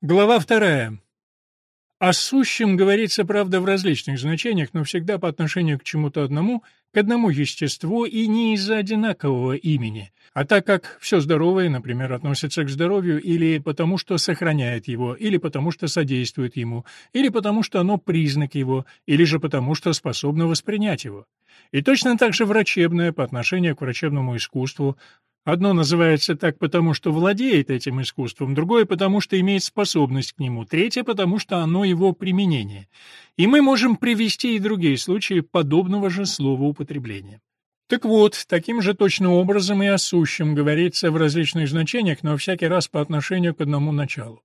Глава вторая. О сущем говорится, правда, в различных значениях, но всегда по отношению к чему-то одному, к одному естеству и не из-за одинакового имени, а так как все здоровое, например, относится к здоровью или потому, что сохраняет его, или потому, что содействует ему, или потому, что оно признак его, или же потому, что способно воспринять его. И точно так же врачебное по отношению к врачебному искусству, Одно называется так потому, что владеет этим искусством, другое потому, что имеет способность к нему, третье потому, что оно его применение. И мы можем привести и другие случаи подобного же слова употребления. Так вот, таким же точным образом и о сущем говорится в различных значениях, но всякий раз по отношению к одному началу.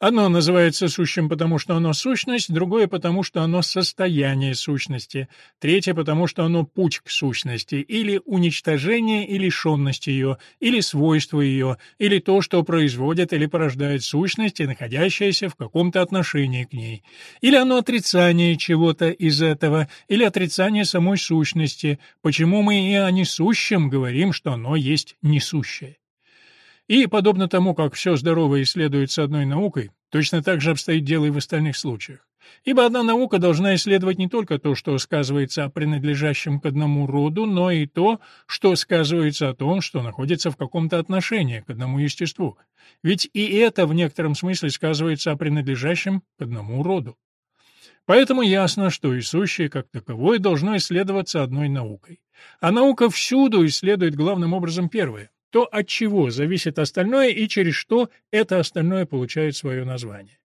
Одно называется сущим, потому что оно сущность, другое потому, что оно состояние сущности, третье потому, что оно путь к сущности, или уничтожение и лишенность ее, или свойство ее, или то, что производит или порождает сущность, находящаяся в каком-то отношении к ней, или оно отрицание чего-то из этого, или отрицание самой сущности, почему мы и о несущем говорим, что оно есть несущее. И, подобно тому, как все здоровое исследуется одной наукой, точно так же обстоит дело и в остальных случаях. Ибо одна наука должна исследовать не только то, что сказывается о принадлежащем к одному роду, но и то, что сказывается о том, что находится в каком-то отношении к одному естеству. Ведь и это в некотором смысле сказывается о принадлежащем к одному роду. Поэтому ясно, что и сущее как таковое должно исследоваться одной наукой. А наука всюду исследует главным образом первое то от чего зависит остальное и через что это остальное получает свое название.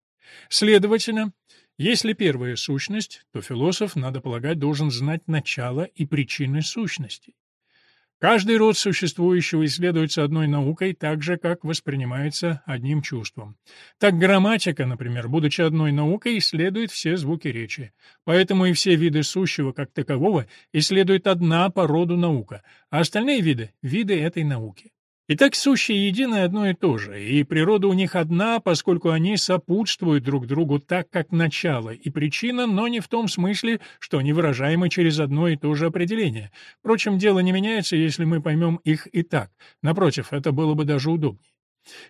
Следовательно, если первая сущность, то философ, надо полагать, должен знать начало и причины сущности. Каждый род существующего исследуется одной наукой так же, как воспринимается одним чувством. Так грамматика, например, будучи одной наукой, исследует все звуки речи. Поэтому и все виды сущего как такового исследует одна по роду наука, а остальные виды — виды этой науки. Итак, сущее единое одно и то же, и природа у них одна, поскольку они сопутствуют друг другу так, как начало и причина, но не в том смысле, что они выражаемы через одно и то же определение. Впрочем, дело не меняется, если мы поймем их и так. Напротив, это было бы даже удобнее.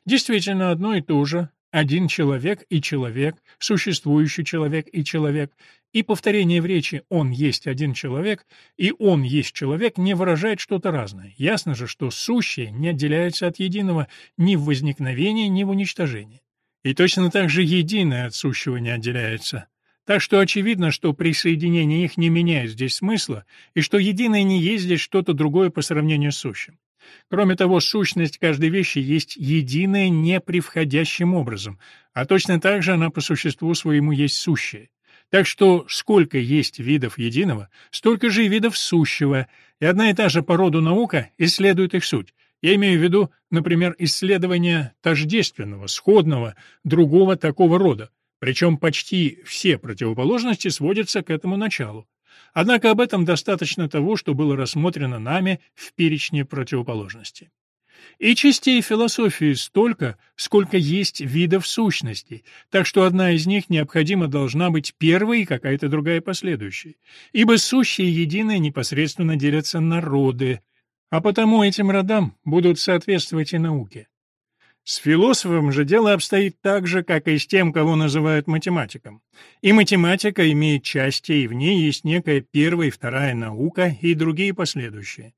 Действительно, одно и то же, один человек и человек, существующий человек и человек, и повторение в речи «он есть один человек» и «он есть человек» не выражает что-то разное. Ясно же, что сущее не отделяется от единого ни в возникновении, ни в уничтожении. И точно так же единое от сущего не отделяется. Так что очевидно, что присоединение их не меняет здесь смысла, и что единое не есть здесь что-то другое по сравнению с сущим. Кроме того, сущность каждой вещи есть единая непревходящим образом, а точно так же она по существу своему есть сущее. Так что сколько есть видов единого, столько же и видов сущего, и одна и та же по роду наука исследует их суть. Я имею в виду, например, исследование тождественного, сходного, другого такого рода, причем почти все противоположности сводятся к этому началу. Однако об этом достаточно того, что было рассмотрено нами в перечне противоположностей. И частей философии столько, сколько есть видов сущностей, так что одна из них необходимо должна быть первой и какая-то другая последующей. Ибо сущие единое непосредственно делятся на роды, а потому этим родам будут соответствовать и науки. С философом же дело обстоит так же, как и с тем, кого называют математиком. И математика имеет части, и в ней есть некая первая и вторая наука, и другие последующие.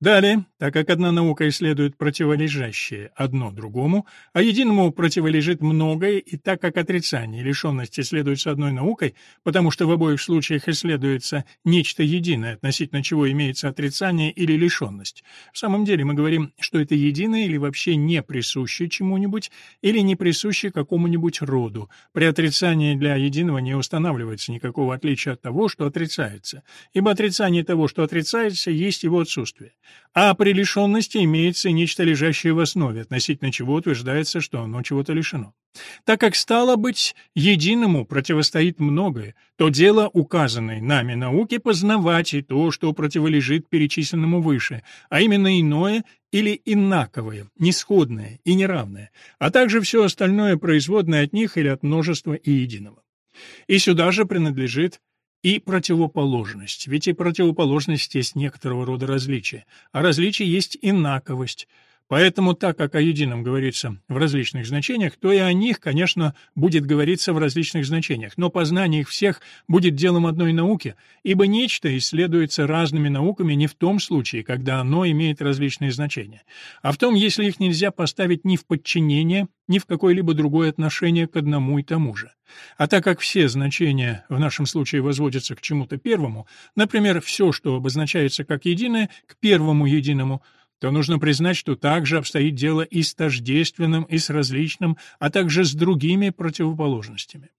Далее, так как одна наука исследует противолежащее одно другому, а единому противолежит многое, и так как отрицание и лишенность исследуются одной наукой, потому что в обоих случаях исследуется нечто единое, относительно чего имеется отрицание или лишенность. В самом деле мы говорим, что это единое или вообще не присуще чему-нибудь, или не присуще какому-нибудь роду. При отрицании для единого не устанавливается никакого отличия от того, что отрицается, ибо отрицание того, что отрицается, есть его отсутствие. А при лишенности имеется нечто лежащее в основе, относительно чего утверждается, что оно чего-то лишено. Так как стало быть, единому противостоит многое, то дело указанной нами науки познавать и то, что противолежит перечисленному выше, а именно иное или инаковое, несходное и неравное, а также все остальное производное от них или от множества и единого. И сюда же принадлежит и противоположность, ведь и противоположность есть некоторого рода различие, а различие есть инаковость. Поэтому, так как о едином говорится в различных значениях, то и о них, конечно, будет говориться в различных значениях, но познание их всех будет делом одной науки, ибо нечто исследуется разными науками не в том случае, когда оно имеет различные значения, а в том, если их нельзя поставить ни в подчинение, ни в какое-либо другое отношение к одному и тому же. А так как все значения в нашем случае возводятся к чему-то первому, например, все, что обозначается как единое, к первому единому – то нужно признать, что также обстоит дело и с тождественным, и с различным, а также с другими противоположностями.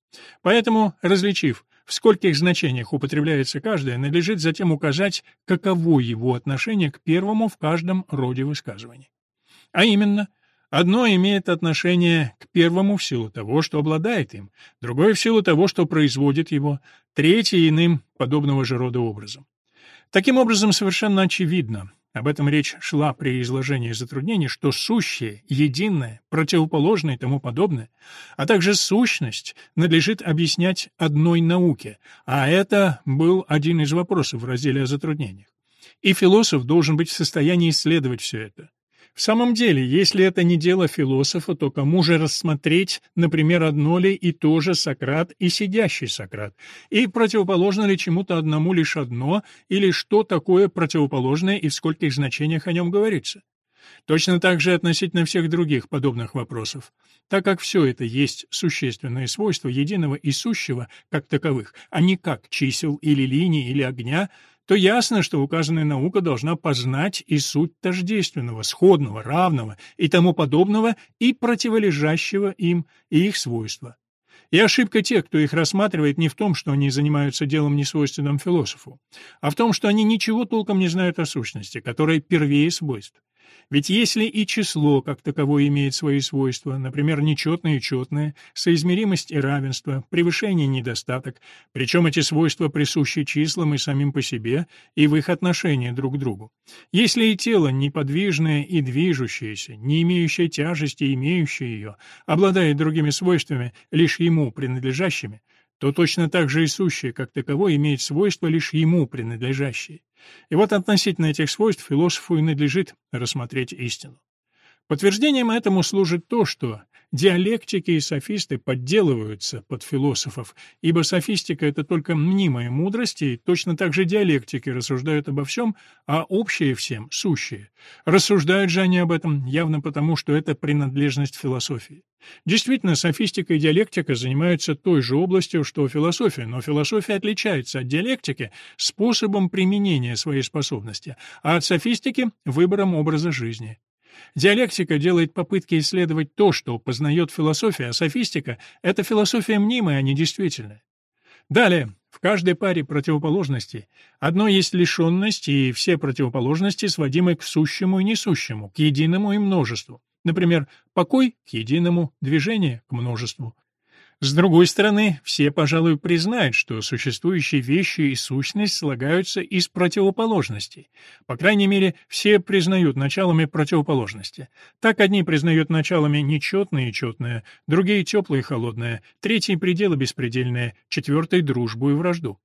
Поэтому, различив, в скольких значениях употребляется каждое, надлежит затем указать, каково его отношение к первому в каждом роде высказываний. А именно, одно имеет отношение к первому в силу того, что обладает им, другое в силу того, что производит его, третье иным подобного же рода образом. Таким образом, совершенно очевидно, об этом речь шла при изложении затруднений, что сущее, единое, противоположное и тому подобное, а также сущность надлежит объяснять одной науке, а это был один из вопросов в разделе о затруднениях. И философ должен быть в состоянии исследовать все это. В самом деле, если это не дело философа, то кому же рассмотреть, например, одно ли и то же Сократ и сидящий Сократ? И противоположно ли чему-то одному лишь одно, или что такое противоположное и в скольких значениях о нем говорится? Точно так же относительно всех других подобных вопросов. Так как все это есть существенные свойства единого и сущего как таковых, а не как чисел или линий или огня, то ясно, что указанная наука должна познать и суть тождественного, сходного, равного и тому подобного и противолежащего им и их свойства. И ошибка тех, кто их рассматривает, не в том, что они занимаются делом несвойственным философу, а в том, что они ничего толком не знают о сущности, которая первее свойств. Ведь если и число как таковое имеет свои свойства, например, нечетное и четное, соизмеримость и равенство, превышение и недостаток, причем эти свойства присущи числам и самим по себе, и в их отношении друг к другу. Если и тело неподвижное и движущееся, не имеющее тяжести и имеющее ее, обладает другими свойствами, лишь ему принадлежащими, то точно так же и сущее, как таковое, имеет свойства лишь ему принадлежащие. И вот относительно этих свойств философу и надлежит рассмотреть истину. Подтверждением этому служит то, что диалектики и софисты подделываются под философов, ибо софистика — это только мнимая мудрость, и точно так же диалектики рассуждают обо всем, а общее всем — сущее. Рассуждают же они об этом явно потому, что это принадлежность философии. Действительно, софистика и диалектика занимаются той же областью, что философия, но философия отличается от диалектики способом применения своей способности, а от софистики — выбором образа жизни. Диалектика делает попытки исследовать то, что познает философия, а софистика — это философия мнимая, а не действительная. Далее, в каждой паре противоположностей одно есть лишенность, и все противоположности сводимы к сущему и несущему, к единому и множеству. Например, покой к единому, движение к множеству. С другой стороны, все, пожалуй, признают, что существующие вещи и сущность слагаются из противоположностей. По крайней мере, все признают началами противоположности. Так одни признают началами нечетное и четное, другие — теплое и холодное, третьи — пределы беспредельное, четвертый — дружбу и вражду.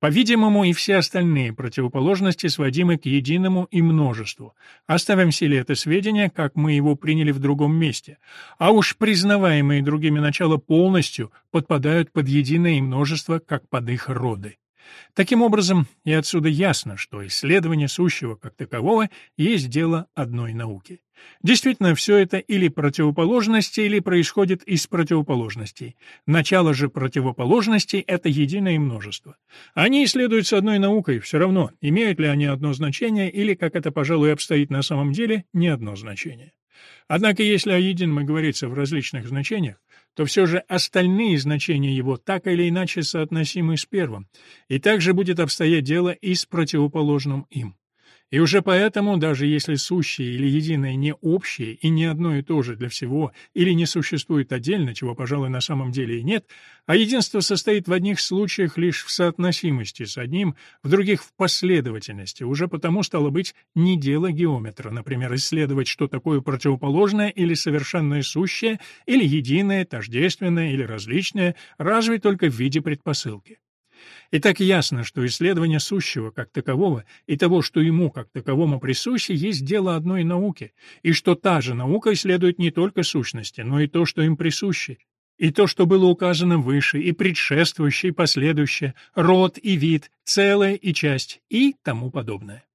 По-видимому, и все остальные противоположности сводимы к единому и множеству. Оставим себе это сведение, как мы его приняли в другом месте. А уж признаваемые другими начала полностью подпадают под единое и множество, как под их роды. Таким образом, и отсюда ясно, что исследование сущего как такового есть дело одной науки. Действительно, все это или противоположности, или происходит из противоположностей. Начало же противоположностей — это единое множество. Они исследуются одной наукой, все равно, имеют ли они одно значение, или, как это, пожалуй, обстоит на самом деле, не одно значение. Однако, если о едином и говорится в различных значениях, то все же остальные значения его так или иначе соотносимы с первым, и также будет обстоять дело и с противоположным им. И уже поэтому, даже если сущее или единое не общее и не одно и то же для всего, или не существует отдельно, чего, пожалуй, на самом деле и нет, а единство состоит в одних случаях лишь в соотносимости с одним, в других — в последовательности, уже потому стало быть не дело геометра, например, исследовать, что такое противоположное или совершенное сущее, или единое, тождественное или различное, разве только в виде предпосылки. И так ясно, что исследование сущего как такового и того, что ему как таковому присуще, есть дело одной науки, и что та же наука исследует не только сущности, но и то, что им присуще, и то, что было указано выше, и предшествующее, и последующее, род и вид, целое и часть, и тому подобное.